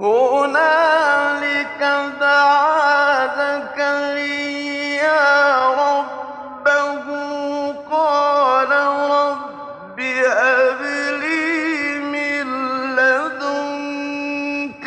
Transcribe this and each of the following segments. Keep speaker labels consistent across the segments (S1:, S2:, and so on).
S1: هُنَالِكَ دَعَا رَبَّهُ قَالَ رَبِّ مِن لَّدُنكَ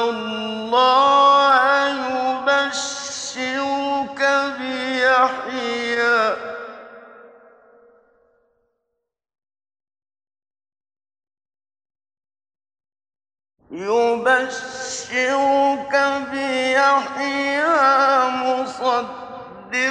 S1: اللَّهَ يُبَشِّرُكَ بِيَحْيَىٰ. مُصَدِّقًا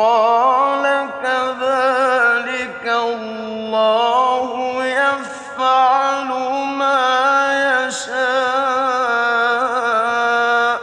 S1: قَالَ كَذَٰلِكَ اللَّهُ يَفْعَلُ مَا يَشَاءُ ۚ.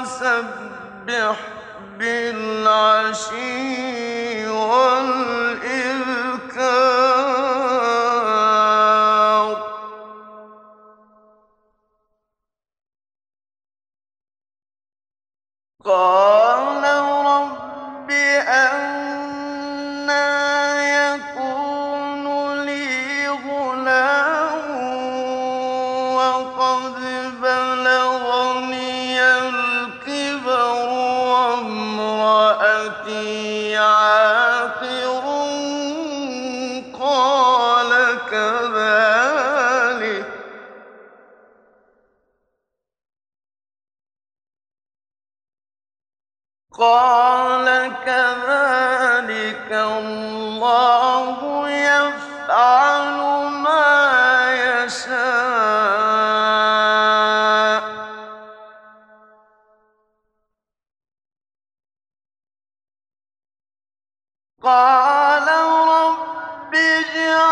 S1: وَسَبِّحْ بِالْعَشِيِّ وَالْإِبْكَارِ. قَالَ قَالَ كَذَٰلِكَ اللَّهُ قَالَ رَبِّ اجْعَل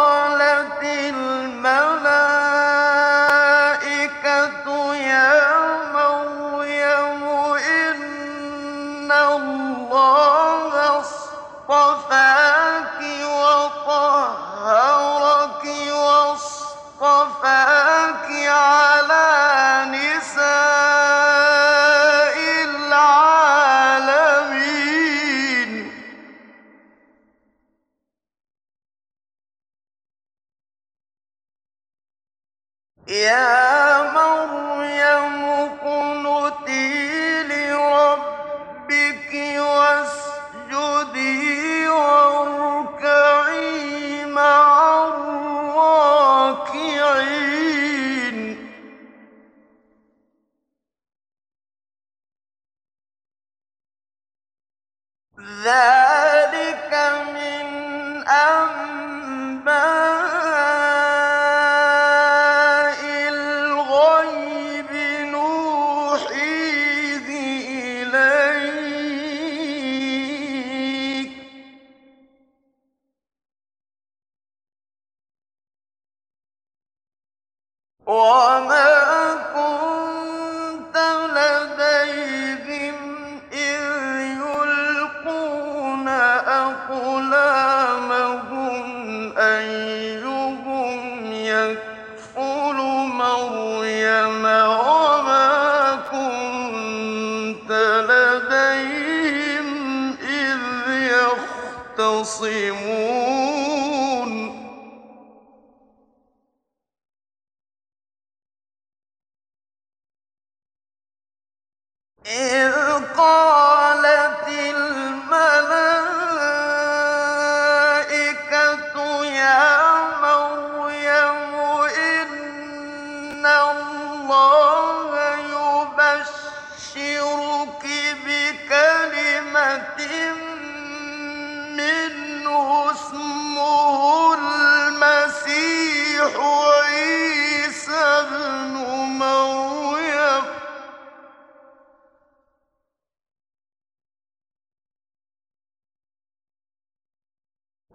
S1: Yeah. وما إذ قال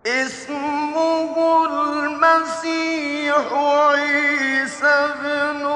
S1: اسمه المسيح عيسى بن